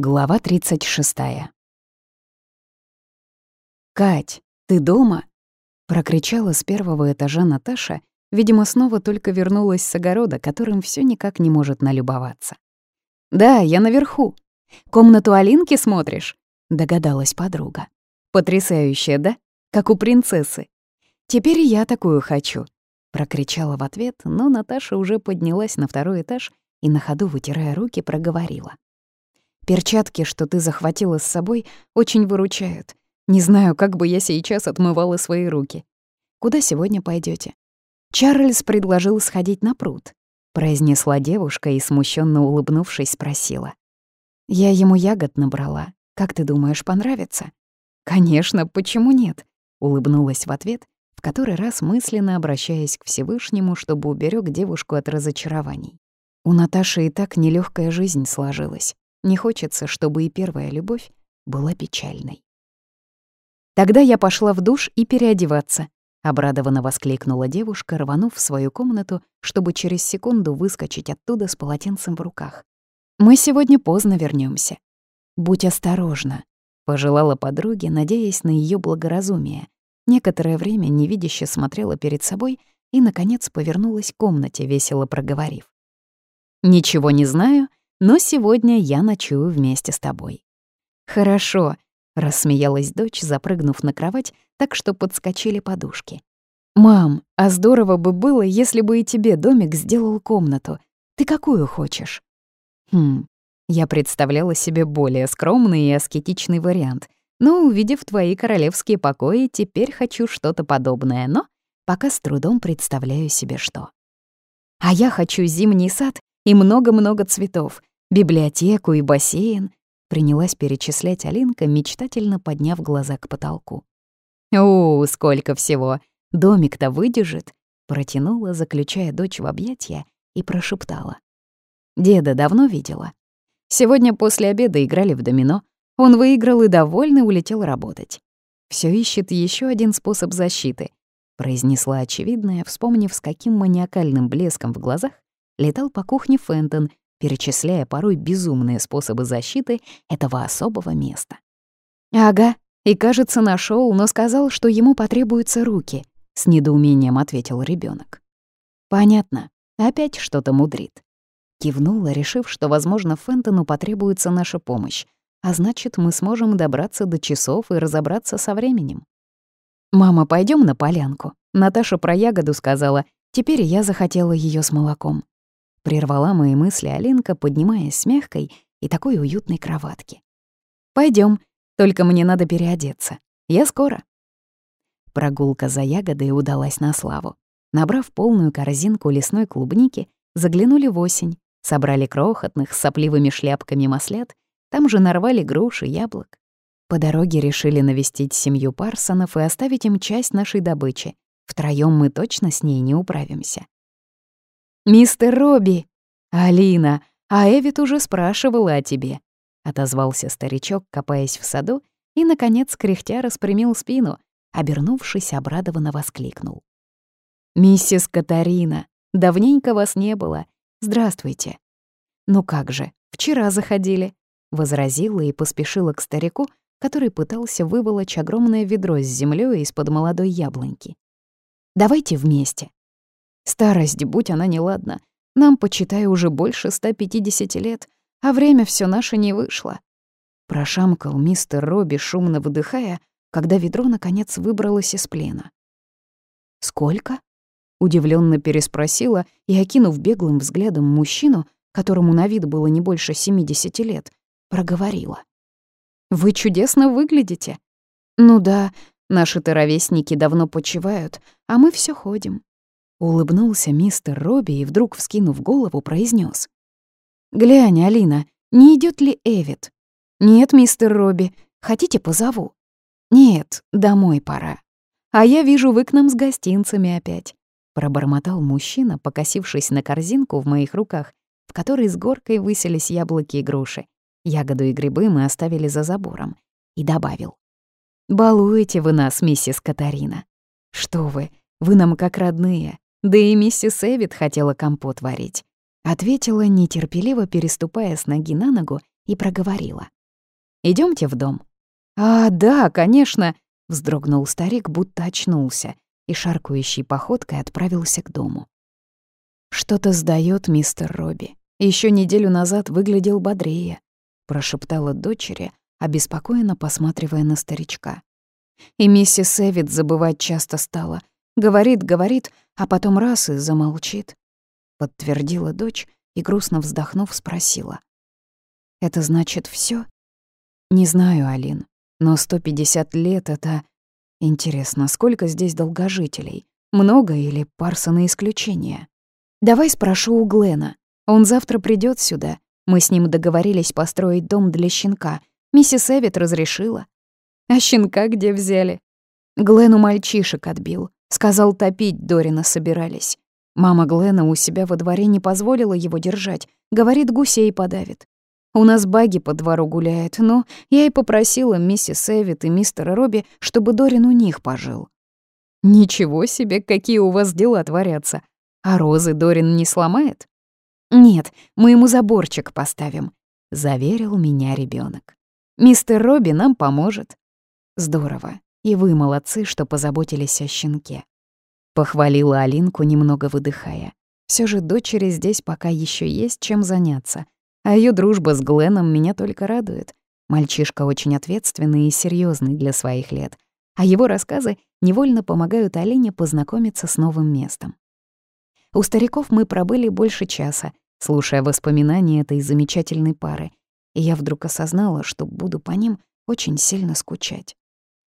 Глава 36. «Кать, ты дома?» — прокричала с первого этажа Наташа, видимо, снова только вернулась с огорода, которым все никак не может налюбоваться. «Да, я наверху. Комнату Алинки смотришь?» — догадалась подруга. «Потрясающая, да? Как у принцессы. Теперь я такую хочу», — прокричала в ответ, но Наташа уже поднялась на второй этаж и на ходу, вытирая руки, проговорила. Перчатки, что ты захватила с собой, очень выручают. Не знаю, как бы я сейчас отмывала свои руки. Куда сегодня пойдете? Чарльз предложил сходить на пруд, произнесла девушка и, смущенно улыбнувшись, спросила. Я ему ягод набрала. Как ты думаешь, понравится? Конечно, почему нет? улыбнулась в ответ, в который раз мысленно обращаясь к Всевышнему, чтобы уберег девушку от разочарований. У Наташи и так нелегкая жизнь сложилась. Не хочется, чтобы и первая любовь была печальной. Тогда я пошла в душ и переодеваться. Обрадованно воскликнула девушка, рванув в свою комнату, чтобы через секунду выскочить оттуда с полотенцем в руках. «Мы сегодня поздно вернемся. «Будь осторожна», — пожелала подруге, надеясь на ее благоразумие. Некоторое время невидяще смотрела перед собой и, наконец, повернулась к комнате, весело проговорив. «Ничего не знаю, но сегодня я ночую вместе с тобой». «Хорошо», — рассмеялась дочь, запрыгнув на кровать, так что подскочили подушки. «Мам, а здорово бы было, если бы и тебе домик сделал комнату. Ты какую хочешь?» «Хм, я представляла себе более скромный и аскетичный вариант, но, увидев твои королевские покои, теперь хочу что-то подобное, но пока с трудом представляю себе что. А я хочу зимний сад и много-много цветов, библиотеку и бассейн», — принялась перечислять Алинка, мечтательно подняв глаза к потолку. «О, сколько всего! Домик-то выдержит!» — протянула, заключая дочь в объятия, и прошептала. «Деда давно видела. Сегодня после обеда играли в домино. Он выиграл и довольный улетел работать. Все ищет еще один способ защиты», — произнесла очевидная, вспомнив, с каким маниакальным блеском в глазах летал по кухне Фентон, перечисляя порой безумные способы защиты этого особого места. «Ага, и, кажется, нашел, но сказал, что ему потребуются руки», — с недоумением ответил ребенок. «Понятно, опять что-то мудрит». Кивнула, решив, что, возможно, Фентону потребуется наша помощь, а значит, мы сможем добраться до часов и разобраться со временем. «Мама, пойдем на полянку?» Наташа про ягоду сказала, теперь я захотела ее с молоком. Прервала мои мысли Алинка, поднимаясь с мягкой и такой уютной кроватки. Пойдем, только мне надо переодеться. Я скоро». Прогулка за ягодой удалась на славу. Набрав полную корзинку лесной клубники, заглянули в осень, собрали крохотных с сопливыми шляпками маслят, там же нарвали груши, яблок. По дороге решили навестить семью Парсонов и оставить им часть нашей добычи. Втроём мы точно с ней не управимся. «Мистер Робби!» «Алина, а Эвит уже спрашивала о тебе», — отозвался старичок, копаясь в саду, и, наконец, кряхтя распрямил спину, обернувшись, обрадованно воскликнул. «Миссис Катарина, давненько вас не было. Здравствуйте». «Ну как же, вчера заходили», — возразила и поспешила к старику, который пытался выволочь огромное ведро с землей из-под молодой яблоньки. «Давайте вместе. Старость, будь она неладна. Нам, почитай, уже больше 150 лет, а время все наше не вышло. Прошамкал мистер Робби, шумно выдыхая, когда ведро наконец выбралось из плена. «Сколько?» — удивленно переспросила и, окинув беглым взглядом мужчину, которому на вид было не больше 70 лет, проговорила. «Вы чудесно выглядите. Ну да, наши-то давно почивают, а мы все ходим. Улыбнулся мистер Робби и вдруг, вскинув голову, произнес: «Глянь, Алина, не идет ли Эвит?» «Нет, мистер Робби, хотите, позову?» «Нет, домой пора. А я вижу, вы к нам с гостинцами опять», — пробормотал мужчина, покосившись на корзинку в моих руках, в которой с горкой выселись яблоки и груши. Ягоду и грибы мы оставили за забором. И добавил. «Балуете вы нас, миссис Катарина. Что вы, вы нам как родные. Да и миссис Эвид хотела компот варить. Ответила, нетерпеливо переступая с ноги на ногу и проговорила. Идемте в дом». «А, да, конечно», — вздрогнул старик, будто очнулся, и шаркающей походкой отправился к дому. «Что-то сдаёт мистер Робби. Еще неделю назад выглядел бодрее», — прошептала дочери, обеспокоенно посматривая на старичка. И миссис Эвид забывать часто стала. Говорит, говорит, а потом раз и замолчит. Подтвердила дочь и, грустно вздохнув, спросила. «Это значит все? «Не знаю, Алин, но 150 лет — это... Интересно, сколько здесь долгожителей? Много или Парсона исключение? Давай спрошу у Глена. Он завтра придет сюда. Мы с ним договорились построить дом для щенка. Миссис Эвит разрешила. А щенка где взяли? Глену мальчишек отбил. Сказал, топить Дорина собирались. Мама Глена у себя во дворе не позволила его держать. Говорит, гусей подавит. У нас баги по двору гуляет, но я и попросила миссис Эвит и мистера Робби, чтобы Дорин у них пожил. Ничего себе, какие у вас дела творятся. А розы Дорин не сломает? Нет, мы ему заборчик поставим, заверил меня ребенок. Мистер Робби нам поможет. Здорово. И вы молодцы, что позаботились о щенке. Похвалила Алинку, немного выдыхая. Все же дочери здесь пока еще есть чем заняться. А ее дружба с Гленом меня только радует. Мальчишка очень ответственный и серьезный для своих лет. А его рассказы невольно помогают Алине познакомиться с новым местом. У стариков мы пробыли больше часа, слушая воспоминания этой замечательной пары, и я вдруг осознала, что буду по ним очень сильно скучать.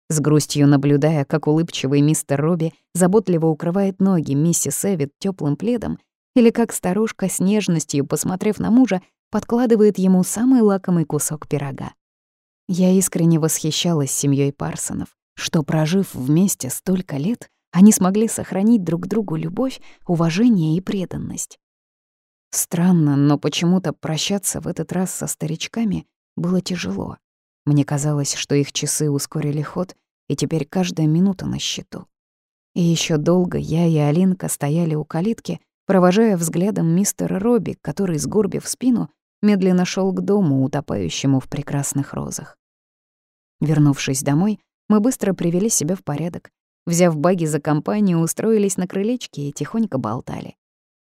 С грустью наблюдая, как улыбчивый мистер Робби заботливо укрывает ноги миссис Эвид теплым пледом, или как старушка с нежностью, посмотрев на мужа, подкладывает ему самый лакомый кусок пирога. Я искренне восхищалась семьей Парсонов, что, прожив вместе столько лет, они смогли сохранить друг другу любовь, уважение и преданность. Странно, но почему-то прощаться в этот раз со старичками было тяжело. Мне казалось, что их часы ускорили ход, и теперь каждая минута на счету. И еще долго я и Алинка стояли у калитки, провожая взглядом мистера Робби, который, сгорбив спину, медленно шел к дому, утопающему в прекрасных розах. Вернувшись домой, мы быстро привели себя в порядок. Взяв баги за компанию, устроились на крылечке и тихонько болтали.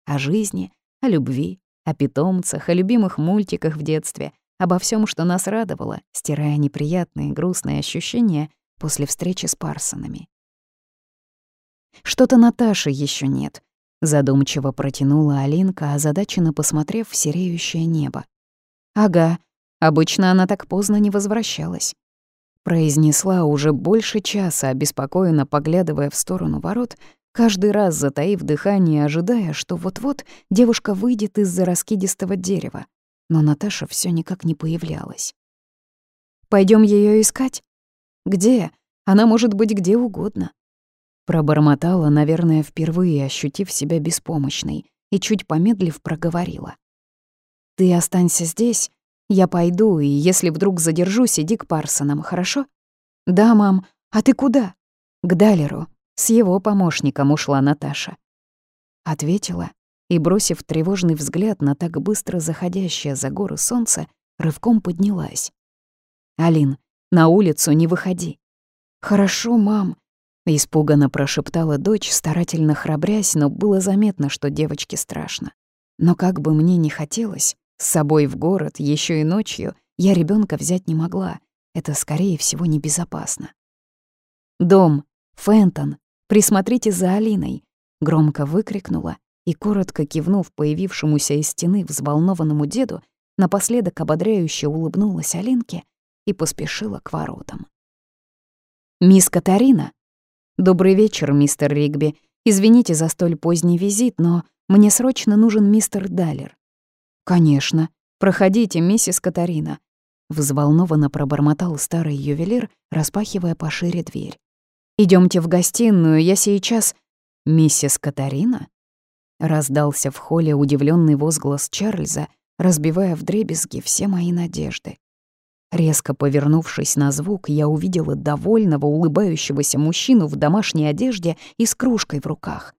О жизни, о любви, о питомцах, о любимых мультиках в детстве, обо всем, что нас радовало, стирая неприятные грустные ощущения после встречи с Парсонами. «Что-то Наташи еще нет», — задумчиво протянула Алинка, озадаченно посмотрев в сереющее небо. «Ага, обычно она так поздно не возвращалась», — произнесла уже больше часа, обеспокоенно поглядывая в сторону ворот, каждый раз затаив дыхание, ожидая, что вот-вот девушка выйдет из-за раскидистого дерева. Но Наташа все никак не появлялась. Пойдем ее искать? Где? Она может быть где угодно. Пробормотала, наверное, впервые ощутив себя беспомощной, и чуть помедлив проговорила. «Ты останься здесь, я пойду, и если вдруг задержусь, иди к Парсонам, хорошо?» «Да, мам. А ты куда?» «К Далеру. С его помощником ушла Наташа. Ответила и, бросив тревожный взгляд на так быстро заходящее за горы солнце, рывком поднялась. «Алин, на улицу не выходи». «Хорошо, мам», — испуганно прошептала дочь, старательно храбрясь, но было заметно, что девочке страшно. Но как бы мне ни хотелось, с собой в город, еще и ночью, я ребенка взять не могла. Это, скорее всего, небезопасно. «Дом! Фентон! Присмотрите за Алиной!» Громко выкрикнула и, коротко кивнув появившемуся из стены взволнованному деду, напоследок ободряюще улыбнулась Алинке и поспешила к воротам. «Мисс Катарина!» «Добрый вечер, мистер Ригби. Извините за столь поздний визит, но мне срочно нужен мистер Даллер». «Конечно. Проходите, миссис Катарина», — взволнованно пробормотал старый ювелир, распахивая пошире дверь. Идемте в гостиную, я сейчас...» «Миссис Катарина?» Раздался в холле удивленный возглас Чарльза, разбивая вдребезги все мои надежды. Резко повернувшись на звук, я увидела довольного, улыбающегося мужчину в домашней одежде и с кружкой в руках.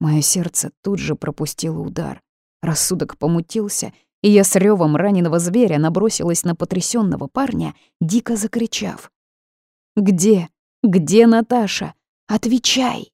Мое сердце тут же пропустило удар. Рассудок помутился, и я с ревом раненого зверя набросилась на потрясенного парня, дико закричав. «Где? Где Наташа? Отвечай!»